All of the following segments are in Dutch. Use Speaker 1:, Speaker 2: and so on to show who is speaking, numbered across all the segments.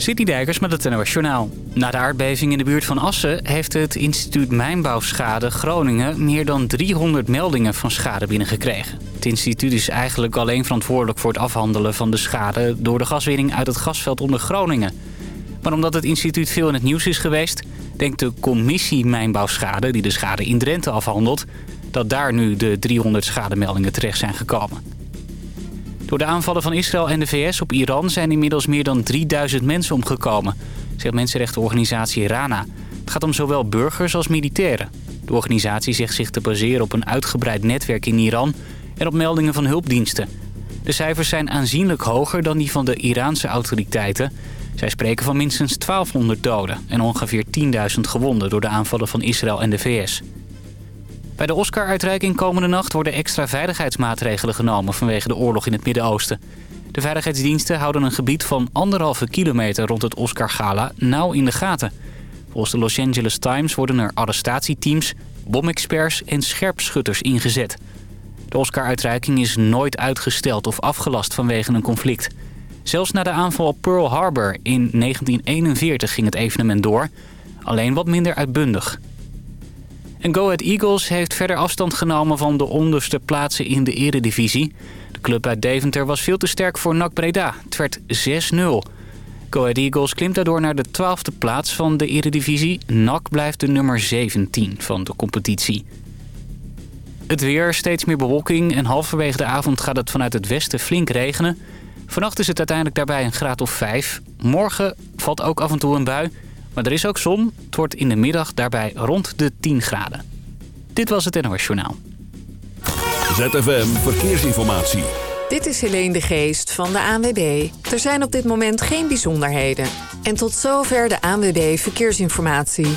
Speaker 1: City Dijkers met het NOS. Na de aardbeving in de buurt van Assen heeft het instituut Mijnbouwschade Groningen meer dan 300 meldingen van schade binnengekregen. Het instituut is eigenlijk alleen verantwoordelijk voor het afhandelen van de schade door de gaswinning uit het gasveld onder Groningen. Maar omdat het instituut veel in het nieuws is geweest, denkt de commissie Mijnbouwschade, die de schade in Drenthe afhandelt, dat daar nu de 300 schademeldingen terecht zijn gekomen. Door de aanvallen van Israël en de VS op Iran zijn inmiddels meer dan 3000 mensen omgekomen, zegt mensenrechtenorganisatie RANA. Het gaat om zowel burgers als militairen. De organisatie zegt zich te baseren op een uitgebreid netwerk in Iran en op meldingen van hulpdiensten. De cijfers zijn aanzienlijk hoger dan die van de Iraanse autoriteiten. Zij spreken van minstens 1200 doden en ongeveer 10.000 gewonden door de aanvallen van Israël en de VS. Bij de Oscar-uitreiking komende nacht worden extra veiligheidsmaatregelen genomen vanwege de oorlog in het Midden-Oosten. De veiligheidsdiensten houden een gebied van anderhalve kilometer rond het Oscar-gala nauw in de gaten. Volgens de Los Angeles Times worden er arrestatieteams, bomexperts en scherpschutters ingezet. De Oscar-uitreiking is nooit uitgesteld of afgelast vanwege een conflict. Zelfs na de aanval op Pearl Harbor in 1941 ging het evenement door, alleen wat minder uitbundig. En Go Ahead Eagles heeft verder afstand genomen van de onderste plaatsen in de eredivisie. De club uit Deventer was veel te sterk voor NAC Breda. Het werd 6-0. Go Ahead Eagles klimt daardoor naar de twaalfde plaats van de eredivisie. NAC blijft de nummer 17 van de competitie. Het weer, steeds meer bewolking en halverwege de avond gaat het vanuit het westen flink regenen. Vannacht is het uiteindelijk daarbij een graad of 5. Morgen valt ook af en toe een bui... Maar er is ook zon. Het wordt in de middag daarbij rond de 10 graden. Dit was het NOS Journaal.
Speaker 2: ZFM Verkeersinformatie.
Speaker 3: Dit is Helene de Geest van de ANWB. Er zijn op dit moment geen bijzonderheden. En tot zover de ANWB Verkeersinformatie.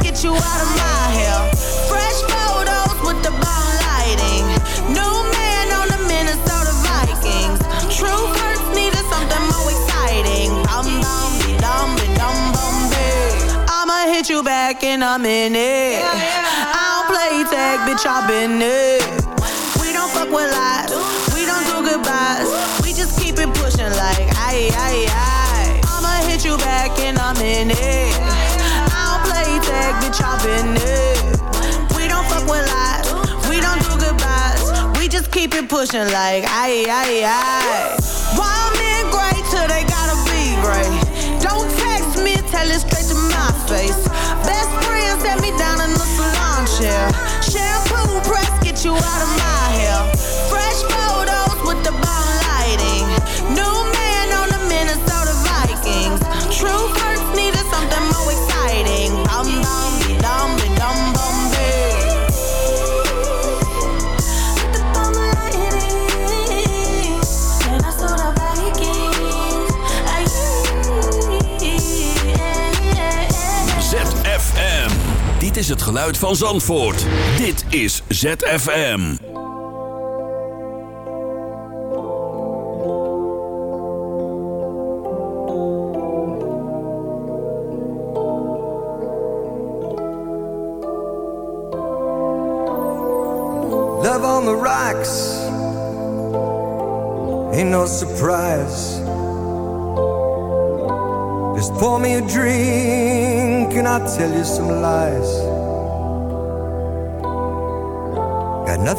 Speaker 4: get you out of my hair. Fresh photos with the bomb lighting. New man on the Minnesota Vikings. True first needed something more exciting. Dum be dum be dum bum be. I'ma hit you back in a minute. I don't play tag, bitch, I've been it. We don't fuck with lies. We don't do goodbyes. We just keep it pushing like aye, aye, aye. I'ma hit you back in a minute. Tag, bitch, I've it. We don't fuck with lies. We don't do goodbyes. We just keep it pushing like aye, aye, aye. Why men great till they gotta be great? Don't text me, tell it straight
Speaker 2: het geluid van Zandvoort. Dit is ZFM.
Speaker 5: Love on the rocks ain't no surprise. Just pour me a drink and I'll tell you some lies.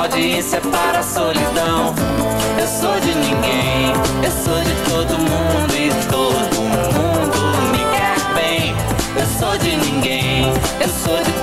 Speaker 6: audiência para a solidão. Eu sou de ninguém, eu sou de todo mundo e todo mundo me quer bem. Eu sou de ninguém, eu sou de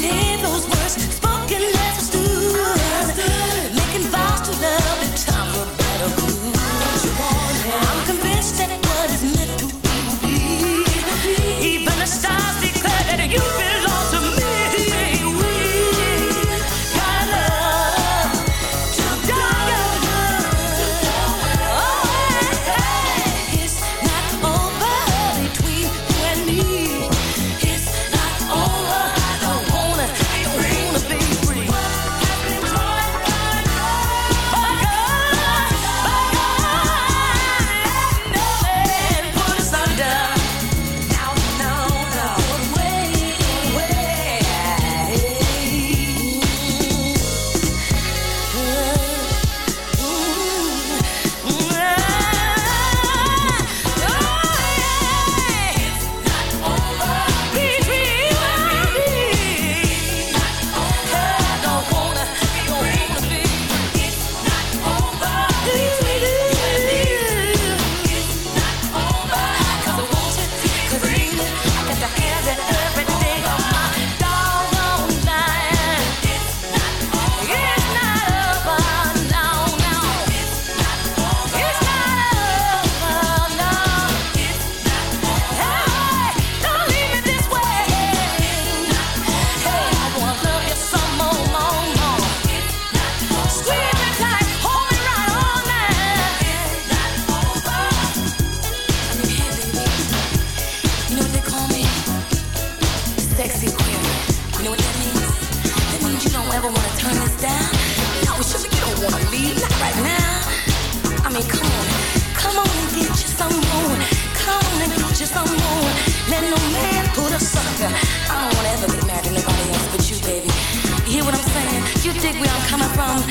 Speaker 6: feeling me.
Speaker 7: Come on, come on and get you some more. Come on and get you some more. Let no man put us sucker. I don't wanna ever get mad at nobody else but you, baby. You hear what I'm saying? You dig where I'm coming from?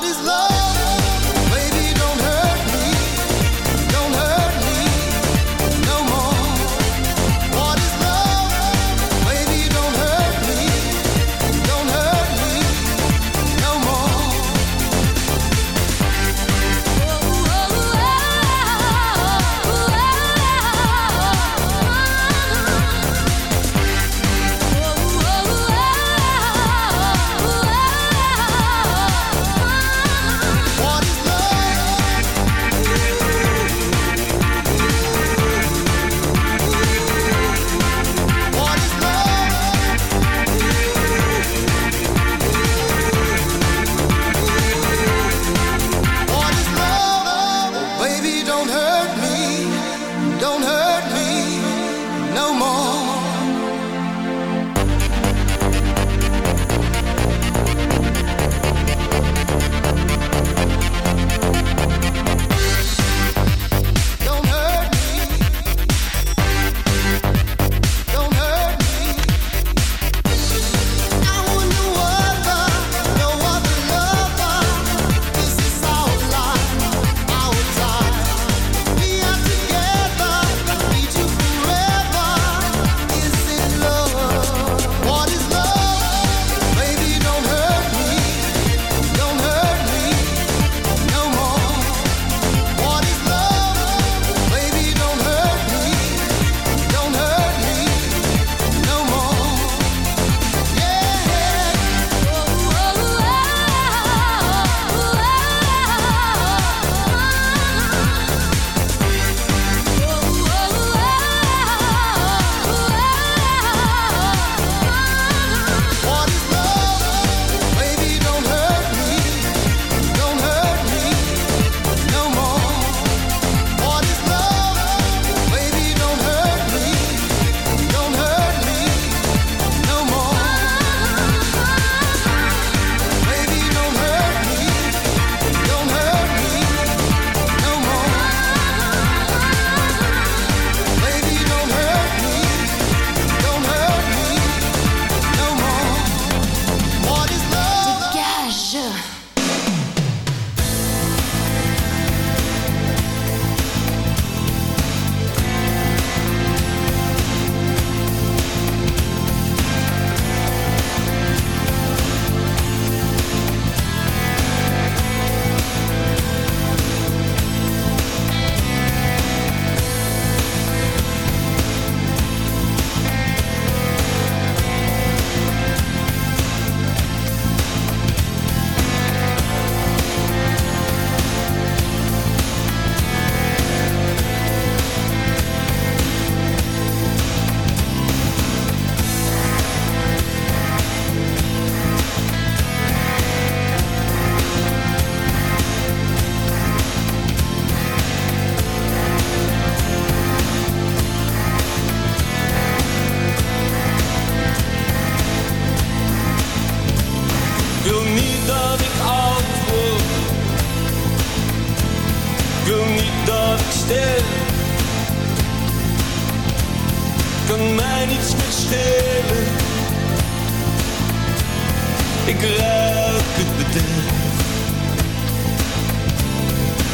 Speaker 8: what is love.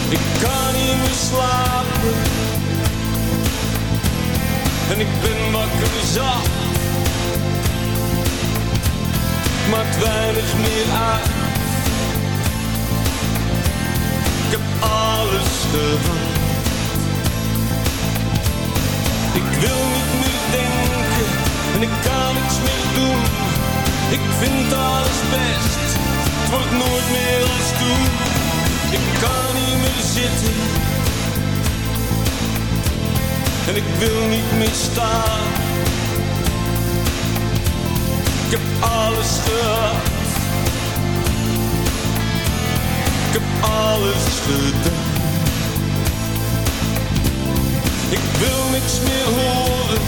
Speaker 9: Ik kan niet meer slapen. En ik ben wakker zat. Maakt weinig meer uit. Ik heb alles gehad. Ik wil niet meer denken en ik kan niks meer doen. Ik vind alles best, het wordt nooit meer als toen. Ik kan niet meer zitten en ik wil niet meer staan. Ik heb alles gehad. Ik heb alles gedaan. Ik wil niks meer horen.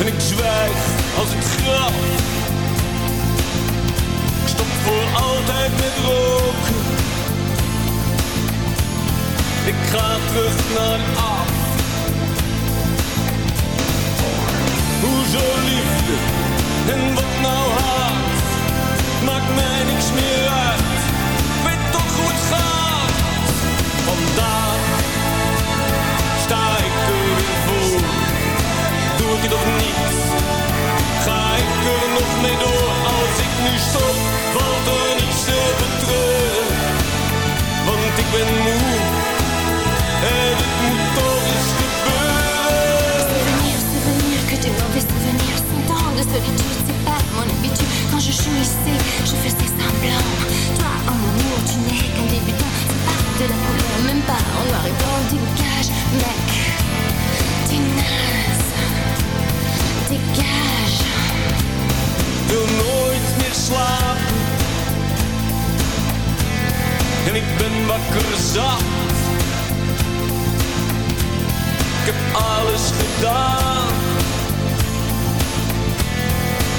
Speaker 9: En ik zwijg als ik graf. Voor altijd met roken. Ik ga terug naar af. Hoezo liefde en wat nou haat? Maakt mij niks meer uit. Weet toch hoe het gaat. Vandaag sta ik er weer voor. Doe ik het of niet? Ga ik er nog mee door? Als ik nu stop, valt er niets te betreuren. Want ik ben moe en het moet toch eens gebeuren.
Speaker 10: Souvenir, souvenir, que des mauvais souvenirs. Cent ans de solitude, c'est pas mon habitude. Quand je jouissais, je faisais semblant. Toi, en amour, tu n'es qu'un débutant. C'est pas de la couleur, même pas en noir et blanc.
Speaker 9: Zat. Ik heb alles gedaan.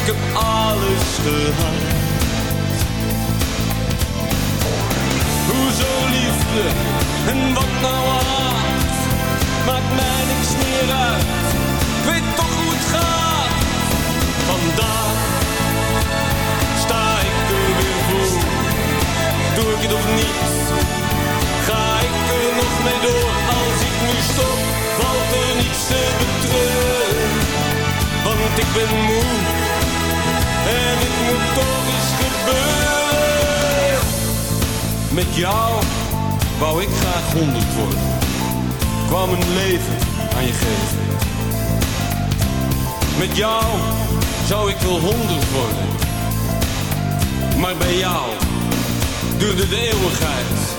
Speaker 9: Ik heb alles gehad. Hoezo liefde en wat nou haat? Maakt mij niks meer uit. Ik weet toch hoe het gaat. Vandaag sta ik er weer voor. Doe ik het of niet? Ga ik er nog mee door? Als ik nu stop, valt er niets te betreuren. Want ik ben moe en het moet toch eens gebeuren. Met jou wou ik graag honderd worden. Kwam een leven aan je geven. Met jou zou ik wel honderd worden. Maar bij jou duurde de eeuwigheid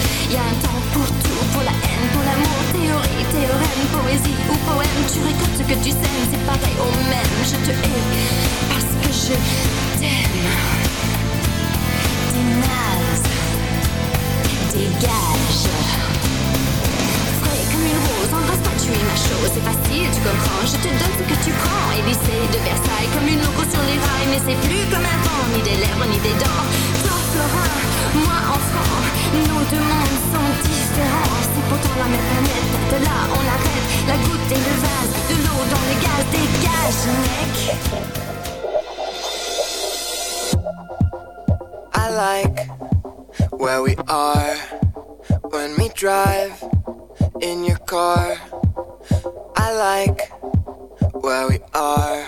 Speaker 10: Y a un temps pour tout, pour la haine, pour l'amour. Théorie, théorème, poésie ou poème. Tu récoltes ce que tu sèmes, c'est pareil au même. Je te hais parce que je t'aime. T'es naze. Dégage. Frais comme une rose, embrasse-toi, tu es ma chose. C'est facile, tu comprends. Je te donne ce que tu prends. Élysée de Versailles, comme une loco sur les rails. Mais c'est plus comme un vent, ni des lèvres, ni des dents. Florin, moi, enfant. Nos deux mondes sont différents. C'est pourtant la même planète. De là, on arrête. La goutte et le vase. De l'eau dans le gaz. Dégage, mec.
Speaker 11: I like where we are when we drive in your car. I like where we are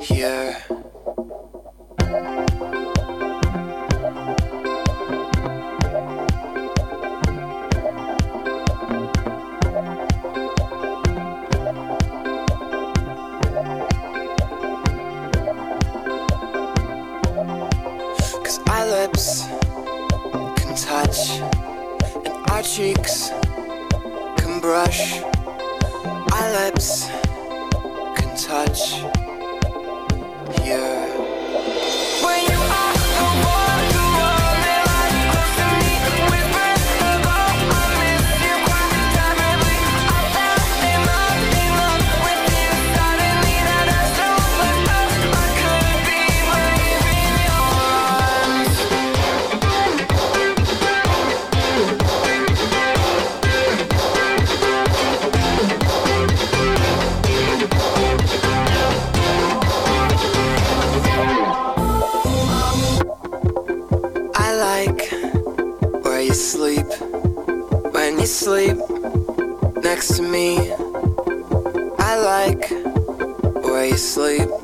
Speaker 11: here. our lips can touch and our cheeks can brush. Our lips can touch here. sleep next to me. I like where you sleep.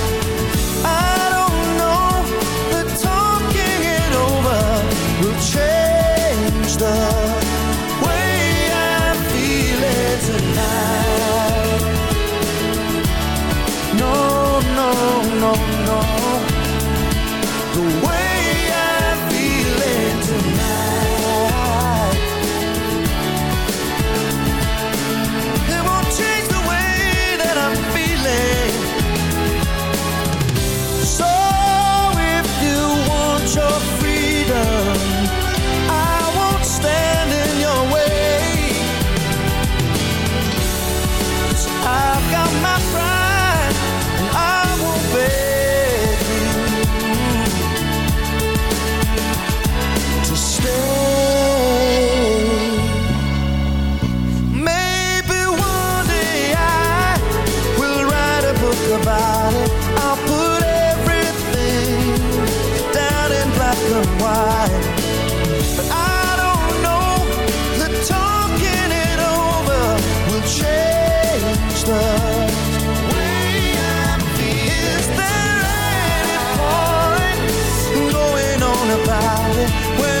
Speaker 5: When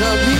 Speaker 12: of me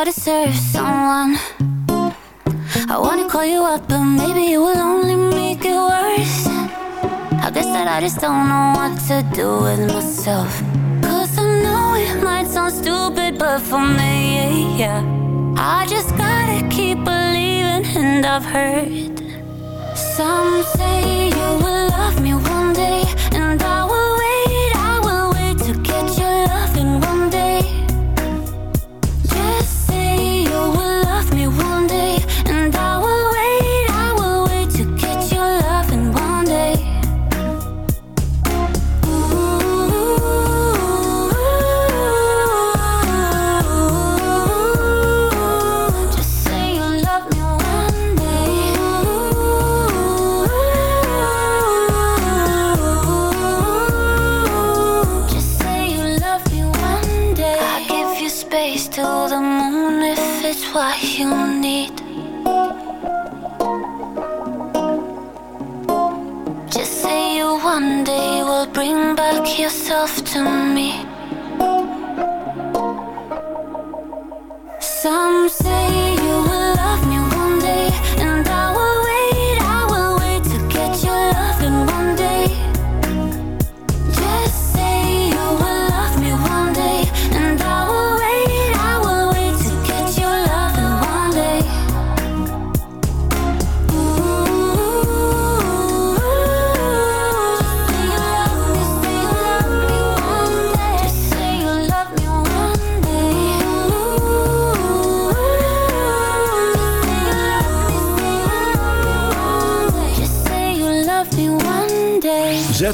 Speaker 5: all deserves.